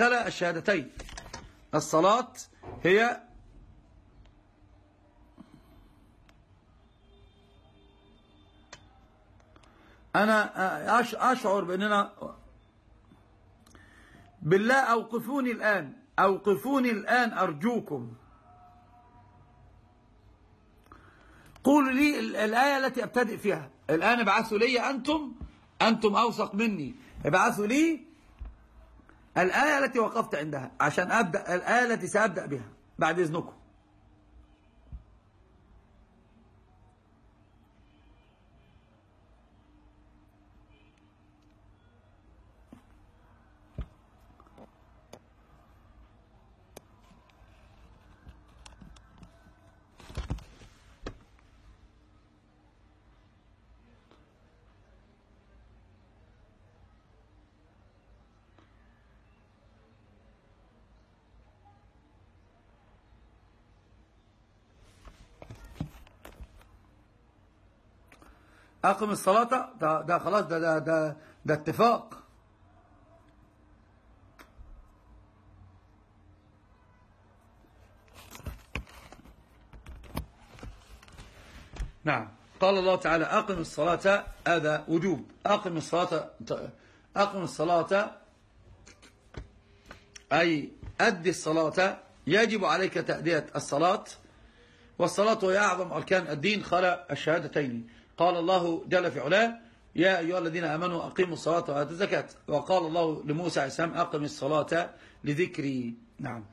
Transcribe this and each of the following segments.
خلا الشهادتين. الصلاة هي أنا أشعر بأننا بالله أوقفوني الآن. أوقفوني الآن أرجوكم. قولوا لي الآية التي أبتدئ فيها. الآن ابعثوا لي أنتم. أنتم أوثق مني. ابعثوا لي الآية التي وقفت عندها عشان أبدأ الآية التي سأبدأ بها بعد إذنكم. أقم الصلاة ده, ده خلاص ده, ده, ده, ده اتفاق. نعم. قال الله تعالى أقم الصلاة هذا وجوب. أقم الصلاة أقم الصلاة أي أدي الصلاة. يجب عليك تأدية الصلاة والصلاة هي أعظم أركان الدين خلا الشهادتين. قال الله جل في علاه يا أيها الذين آمنوا أقيموا الصلاة وآتوا الزكاة. وقال الله لموسى عليه السلام أقم الصلاة لذكري. نعم.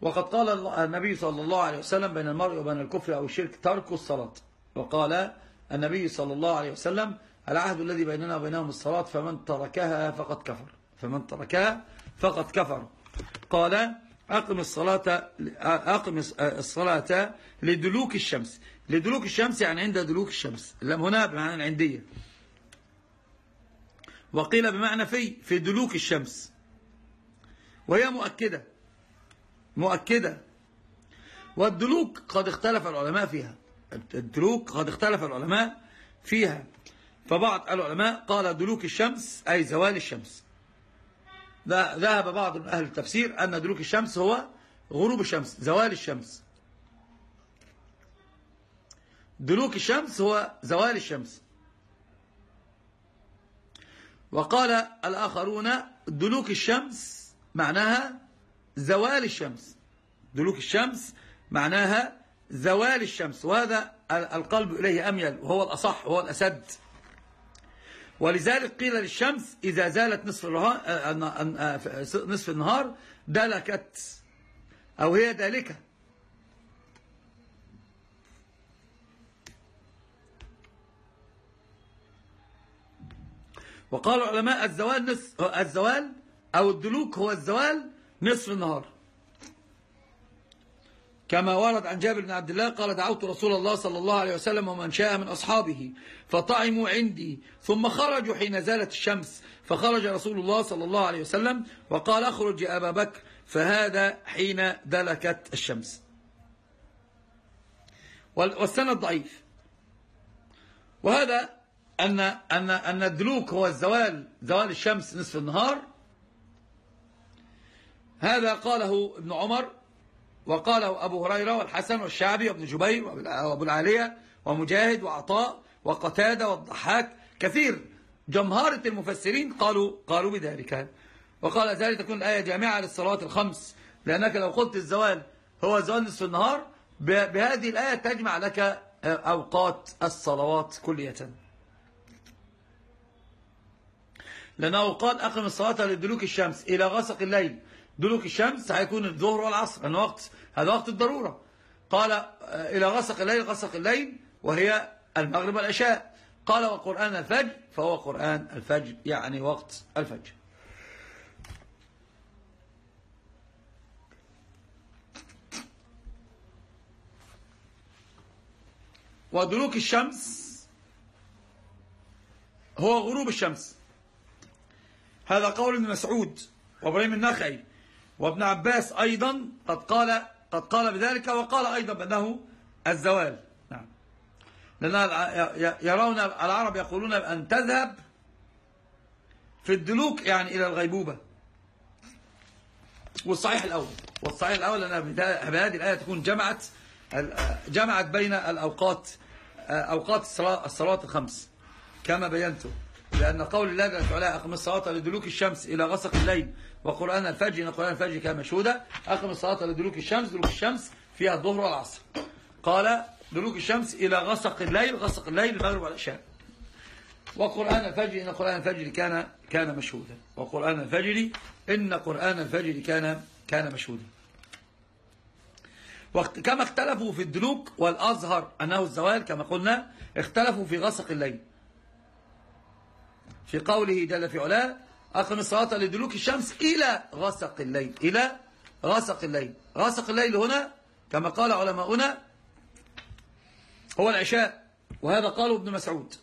وقد قال النبي صلى الله عليه وسلم بين المرء وبين الكفر أو الشرك ترك الصلاة. وقال النبي صلى الله عليه وسلم العهد الذي بيننا وبينهم الصلاة فمن تركها فقد كفر. فمن تركها فقد كفر. قال أقم الصلاة أقم الصلاة لدلوك الشمس. لدلوك الشمس يعني عند دلوك الشمس. لم هنا بمعنى العندية. وقيل بمعنى في في دلوك الشمس. وهي مؤكدة. مؤكدة. والدلوك قد اختلف العلماء فيها. الدلوك قد اختلف العلماء فيها. فبعض العلماء قال دلوك الشمس أي زوال الشمس. ذهب بعض أهل التفسير أن دلوك الشمس هو غروب الشمس زوال الشمس. دلوك الشمس هو زوال الشمس. وقال الآخرون دلوك الشمس معناها زوال الشمس. دلوك الشمس معناها زوال الشمس. وهذا القلب إليه أميل وهو الأصح وهو الأسد. ولذلك قيل للشمس إذا زالت نصف النهار, نصف النهار دلكت أو هي دالكة. وقال العلماء الزوال نصف الزوال أو الدلوك هو الزوال نصف النهار. كما ورد عن جابر بن عبد الله قال دعوت رسول الله صلى الله عليه وسلم ومن شاء من أصحابه فطعموا عندي. ثم خرجوا حين زالت الشمس فخرج رسول الله صلى الله عليه وسلم وقال أخرج يا أبا بكر. فهذا حين دلكت الشمس. والسند ضعيف. وهذا أن, أن, أن الدلوك هو الزوال زوال الشمس نصف النهار. هذا قاله ابن عمر وقاله أبو هريرة والحسن والشعبي وابن جبير وأبو العالية ومجاهد وعطاء وقتادة والضحاك. كثير. جمهارة المفسرين قالوا قالوا بذلك. وقال ذلك تكون الآية جامعة للصلوات الخمس لأنك لو قلت الزوال هو زوال نصف النهار بهذه الآية تجمع لك أوقات الصلوات كلية. لأنه قال أقم الصلاة لدلوك الشمس إلى غسق الليل. دلوك الشمس هيكون الظهر والعصر. أنه وقت هذا وقت الضرورة. قال إلى غسق الليل غسق الليل وهي المغرب والعشاء. قال وقرآن الفجر فهو قرآن الفجر يعني وقت الفجر. ودلوك الشمس هو غروب الشمس. هذا قول ابن مسعود وابراهيم النخعي وابن عباس أيضا قد قال قد قال بذلك وقال أيضا بأنه الزوال. نعم. لأن يرون العرب يقولون أن تذهب في الدلوك يعني إلى الغيبوبة. والصحيح الأول. والصحيح الأول أن بهذه الآية تكون جمعت جمعت بين الأوقات أوقات الصلاة, الخمس. كما بينته لأن قول الله جل وعلا أقم الصلاة لدلوك الشمس إلى غسق الليل وقرآن الفجر إن قرآن الفجر كان مشهودا. أقم الصلاة لدلوك الشمس دلوك الشمس فيها الظهر والعصر. قال دلوك الشمس إلى غسق الليل غسق الليل المغرب والعشاء. وقرآن الفجر إن قرآن الفجر كان كان مشهودا. وقرآن الفجر إن قرآن الفجر كان كان مشهودا. كما اختلفوا في الدلوك والأظهر أنه الزوال كما قلنا اختلفوا في غسق الليل. في قوله جل في علاه أقم الصلاة لدلوك الشمس إلى غسق الليل إلى غسق الليل. غسق الليل هنا كما قال علماؤنا هو العشاء وهذا قاله ابن مسعود.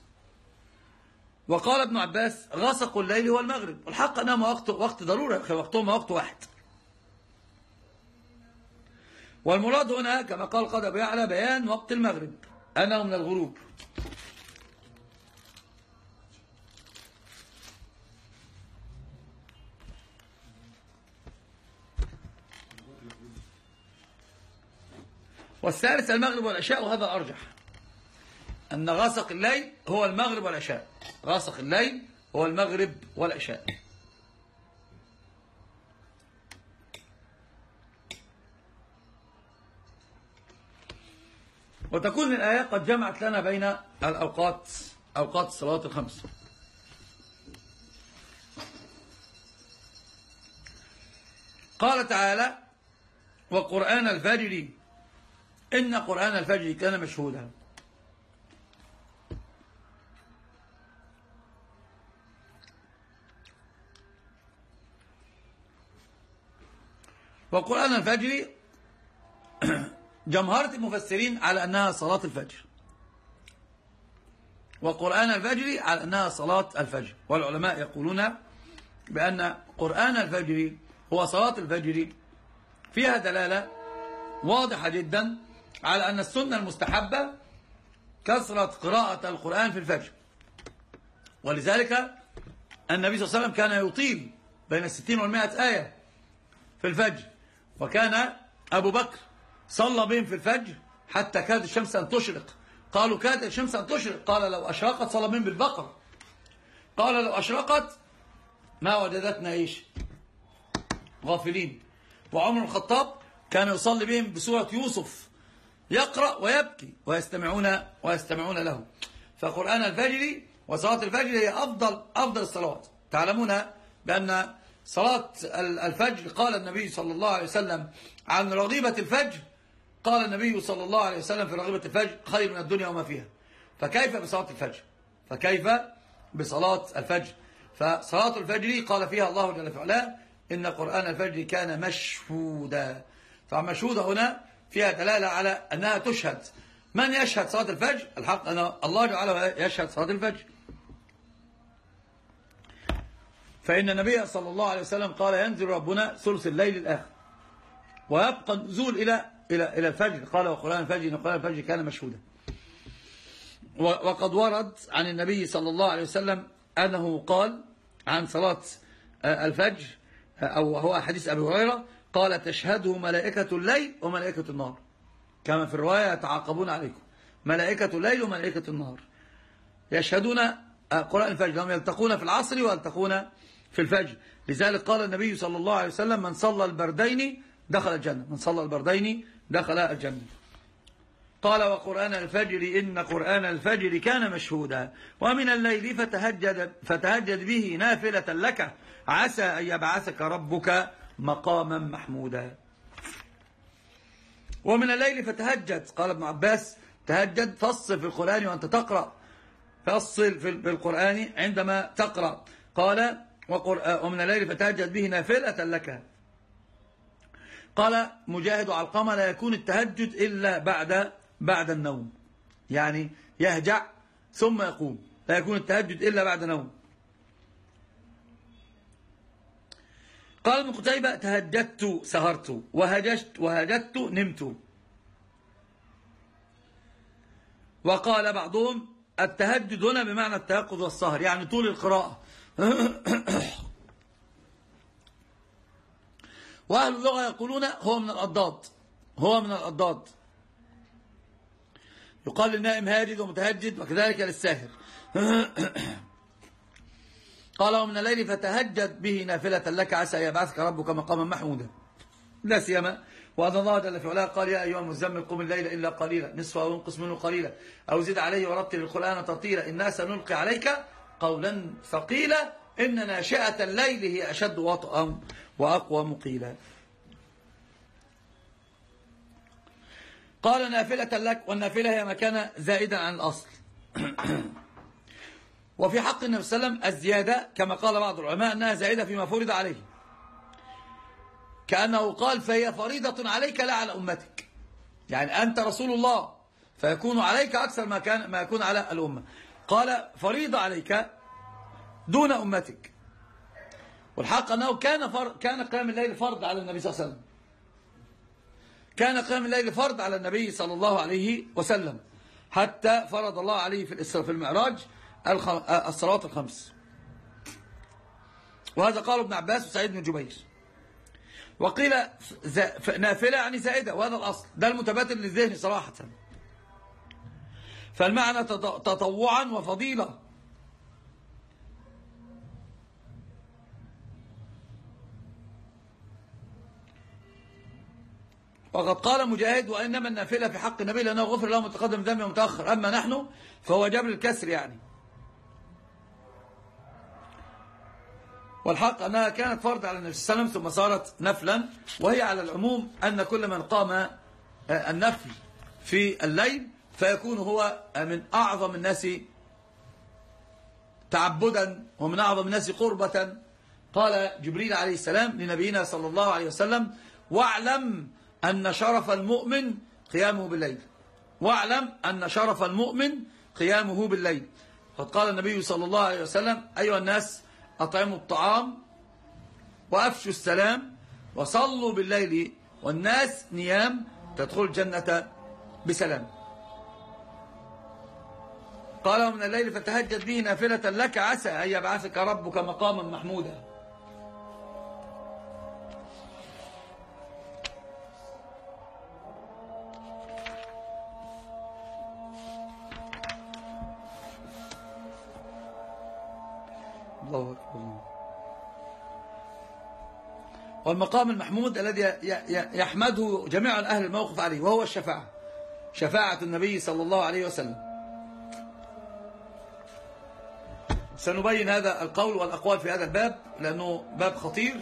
وقال ابن عباس غسق الليل هو المغرب والحق أنه وقت, وقت ضرورة وقتهم وقت واحد. والمراد هنا كما قال قد يعلى بيان وقت المغرب أنه من الغروب. والثالث المغرب والعشاء وهذا أرجح أن غاسق الليل هو المغرب والعشاء. غاسق الليل هو المغرب والعشاء. وتكون الآية قد جمعت لنا بين الأوقات أوقات الصلاة الخمس. قال تعالى وقرآن الفجر إن قرآن الفجر كان مشهودا. وقرآن الفجر جمهرة المفسرين على أنها صلاة الفجر. وقرآن الفجر على أنها صلاة الفجر. والعلماء يقولون بأن قرآن الفجر هو صلاة الفجر. فيها دلالة واضحة جدا على أن السنة المستحبة كثرة قراءة القرآن في الفجر. ولذلك النبي صلى الله عليه وسلم كان يطيل بين الستين والمائة آية في الفجر. وكان أبو بكر صلى بهم في الفجر حتى كاد الشمس أن تشرق. قالوا كاد الشمس أن تشرق. قال لو أشرقت صلى بهم بالبقر. قال لو أشرقت ما وجدتنا إيش؟ غافلين. وعمر الخطاب كان يصلي بهم بسورة يوسف. يقرأ ويبكي ويستمعون ويستمعون له. فقرآن الفجر وصلاة الفجر هي أفضل أفضل الصلوات. تعلمون بأن صلاة الفجر قال النبي صلى الله عليه وسلم عن رغيبة الفجر قال النبي صلى الله عليه وسلم في رغيبة الفجر خير من الدنيا وما فيها. فكيف بصلاة الفجر؟ فكيف بصلاة الفجر؟ فصلاة الفجر قال فيها الله جل وعلا إن قرآن الفجر كان مشهودا. فمشهودا هنا فيها دلالة على أنها تشهد. من يشهد صلاة الفجر؟ الحق أن الله جعله يشهد صلاة الفجر. فإن النبي صلى الله عليه وسلم قال ينزل ربنا ثلث الليل الآخر. ويبقى النزول إلى إلى إلى الفجر. قال وقرآن الفجر إن قرآن الفجر كان مشهودا. وقد ورد عن النبي صلى الله عليه وسلم أنه قال عن صلاة آه، الفجر آه، أو هو حديث أبي هريرة قال تشهده ملائكة الليل وملائكة النهار. كما في الرواية يتعاقبون عليكم. ملائكة الليل وملائكة النهار. يشهدون قرآن الفجر. هم يلتقون في العصر ويلتقون في الفجر. لذلك قال النبي صلى الله عليه وسلم من صلى البردين دخل الجنة. من صلى البردين دخل الجنة. قال وقرآن الفجر إن قرآن الفجر كان مشهودا. ومن الليل فتهجد, فتهجد به نافلة لك. عسى أن يبعثك ربك مقاما محمودا. ومن الليل فتهجد قال ابن عباس تهجد فصل في القرآن وأنت تقرأ. فصل في القرآن عندما تقرأ. قال ومن الليل فتهجد به نافلة لك. قال مجاهد علقمة لا يكون التهجد إلا بعد بعد النوم. يعني يهجع ثم يقوم. لا يكون التهجد إلا بعد نوم. قال ابن قتيبة تهجدت سهرت. وهججت وهجدت نمت. وقال بعضهم التهجد هنا بمعنى التيقظ والسهر يعني طول القراءة. وأهل اللغة يقولون هو من الأضداد. هو من الأضداد. يقال للنائم هاجد ومتهجد وكذلك للساهر. قال ومن الليل فتهجد به نافلة لك عسى يبعثك ربك مقاما محمودا. لا سيما وأن الله جل في علاه قال يا أيها المزمل قم الليل إلا قليلا نصفه انقص منه قليلا. أو زد عليه ورتل القرآن ترتيلا إنا سنلقي عليك قولا ثقيلا. إن ناشئة الليل هي أشد وطئا وأقوى مقيلا. قال نافلة لك والنافلة هي مكان زائدا عن الأصل. وفي حق النبي صلى الله عليه وسلم الزيادة كما قال بعض العلماء أنها زائدة فيما فرض عليه. كأنه قال فهي فريضة عليك لا على أمتك. يعني أنت رسول الله فيكون عليك أكثر ما, كان ما يكون على الأمة. قال فريضة عليك دون أمتك. والحق أنه كان, فر... كان قيام الليل فرض على النبي صلى الله عليه وسلم. كان قيام الليل فرض على النبي صلى الله عليه وسلم. حتى فرض الله عليه في الإسراء في المعراج الصلوات الخمس. وهذا قال ابن عباس وسعيد بن جبير. وقيل نافلة يعني زائدة وهذا الأصل. ده المتبادل للذهن صراحة. فالمعنى تطوعا وفضيلة. وقد قال مجاهد وإنما النافلة في حق النبي لأنه غفر له متقدم ذنب ومتأخر أما نحن فهو جبر الكسر يعني. والحق أنها كانت فرض على النبي صلى الله عليه وسلم ثم صارت نفلا وهي على العموم أن كل من قام آه، النفل في الليل فيكون هو من أعظم الناس تعبدا ومن أعظم الناس قربة. قال جبريل عليه السلام لنبينا صلى الله عليه وسلم واعلم أن شرف المؤمن قيامه بالليل. واعلم أن شرف المؤمن قيامه بالليل. قد قال النبي صلى الله عليه وسلم أيها الناس أطعموا الطعام وأفشوا السلام وصلوا بالليل والناس نيام تدخل الجنة بسلام. قال من الليل فتهجد به نافلة لك عسى أن يبعثك ربك مقاما محمودا. والمقام المحمود الذي يحمده جميع أهل الموقف عليه وهو الشفاعة. شفاعة النبي صلى الله عليه وسلم. سنبين هذا القول والأقوال في هذا الباب لأنه باب خطير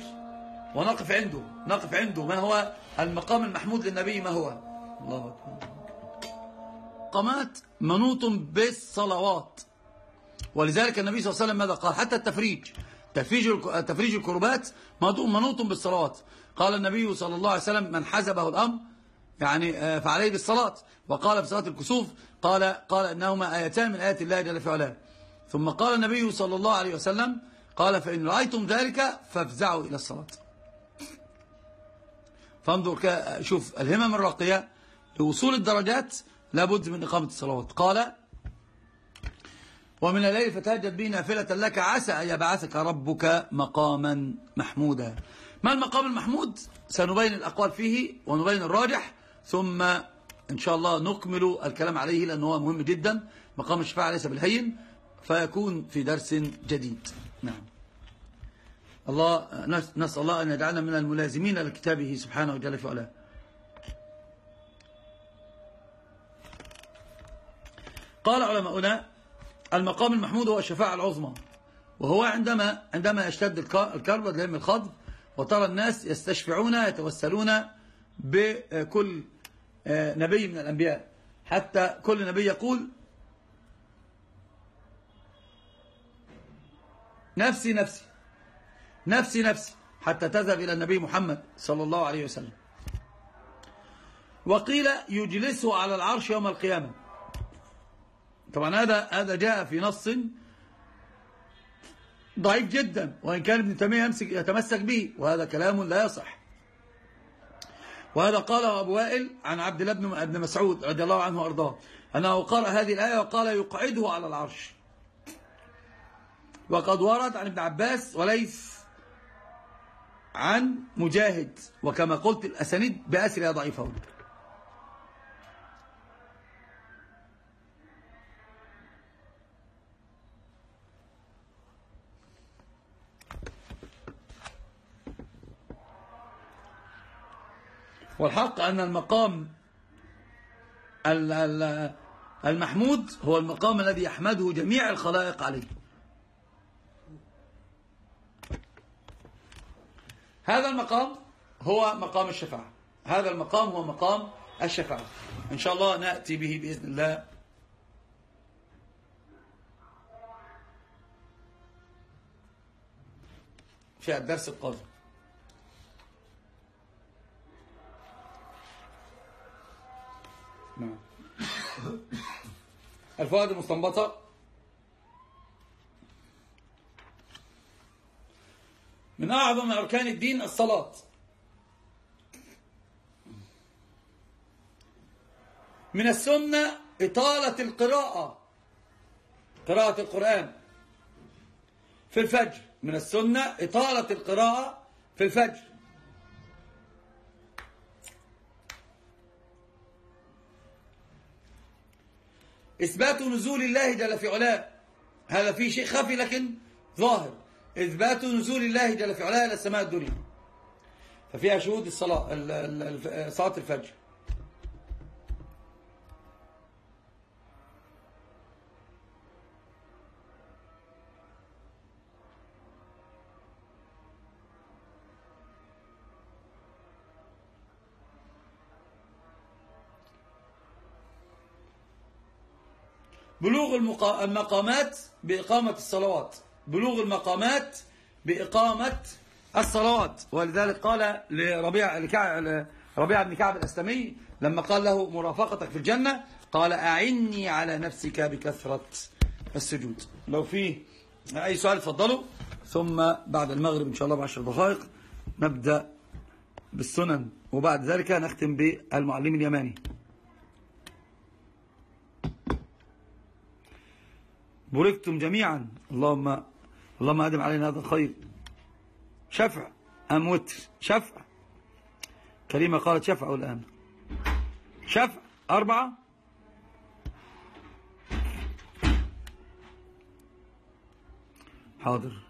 ونقف عنده نقف عنده ما هو المقام المحمود للنبي ما هو. الله أكبر. قامات منوط بالصلوات. ولذلك النبي صلى الله عليه وسلم ماذا قال؟ حتى التفريج. تفريج تفريج الكربات منوط بالصلوات. قال النبي صلى الله عليه وسلم من حزبه الأمر يعني آه، فعليه بالصلاة وقال في صلاة الكسوف قال قال إنهما آيتان من آيات الله جل في ثم قال النبي صلى الله عليه وسلم قال فإن رأيتم ذلك فافزعوا إلى الصلاة. فانظر شوف الهمم الراقية لوصول الدرجات لابد من إقامة الصلوات. قال ومن الليل فتهجد به نافلة لك. عسى أن يبعثك ربك مقاما محمودا. ما المقام المحمود؟ سنبين الأقوال فيه ونبين الراجح ثم إن شاء الله نكمل الكلام عليه لأنه هو مهم جدا. مقام الشفاعة ليس بالهين فيكون في درس جديد. نعم. الله نسأل الله أن يجعلنا من الملازمين لكتابه سبحانه وجل في علاه قال علماؤنا المقام المحمود هو الشفاعة العظمى. وهو عندما عندما يشتد الكرب لهم الخضب وترى الناس يستشفعون يتوسلون بكل آه، نبي من الأنبياء. حتى كل نبي يقول نفسي نفسي نفسي نفسي حتى تذهب إلى النبي محمد صلى الله عليه وسلم. وقيل يجلسه على العرش يوم القيامة. طبعا هذا هذا جاء في نص ضعيف جدا وإن كان ابن تيمية يتمسك به وهذا كلام لا يصح. وهذا قاله أبو وائل عن عبد الله بن مسعود رضي الله عنه وأرضاه أنه قرأ هذه الآية وقال يقعده على العرش. وقد ورد عن ابن عباس وليس عن مجاهد وكما قلت الأسانيد بأسرها ضعيفة. والحق أن المقام المحمود هو المقام الذي يحمده جميع الخلائق عليه. هذا المقام هو مقام الشفاعة. هذا المقام هو مقام الشفاعة. إن شاء الله نأتي به بإذن الله. في الدرس القادم. نعم. الفوائد المستنبطة. من أعظم أركان الدين الصلاة. من السنة إطالة القراءة. قراءة القرآن. في الفجر. من السنة إطالة القراءة في الفجر. إثبات نزول الله جل في علاه. هذا فيه شيء خفي لكن ظاهر. إثبات نزول الله جل في علاه إلى السماء الدنيا. ففيها شهود الصلاة صلاة الفجر. بلوغ المقامات بإقامة الصلوات. بلوغ المقامات بإقامة الصلوات. ولذلك قال لربيع ربيع بن كعب الأسلمي لما قال له مرافقتك في الجنة قال أعني على نفسك بكثرة السجود. لو في أي سؤال تفضلوا. ثم بعد المغرب إن شاء الله بعشر دقائق نبدأ بالسنن. وبعد ذلك نختم بالمعلم اليماني. بوركتم جميعا. اللهم اللهم أدم علينا هذا الخير. شفع أم وتر. شفع. كريمة قالت شفع الآن. شفع. أربعة. حاضر.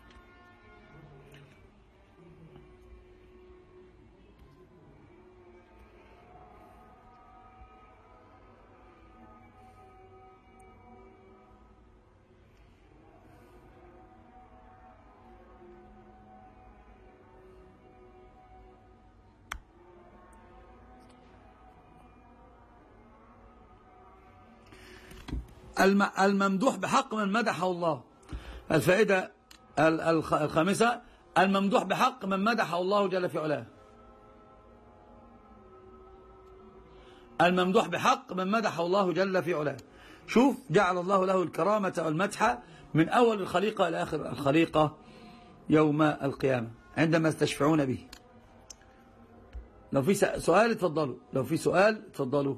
الممدوح بحق من مدحه الله. الفائدة الخامسة الممدوح بحق من مدحه الله جل في علاه. الممدوح بحق من مدحه الله جل في علاه. شوف جعل الله له الكرامة والمدحة من أول الخليقة إلى آخر الخليقة يوم القيامة عندما يستشفعون به. لو في سؤال اتفضلوا. لو في سؤال اتفضلوا.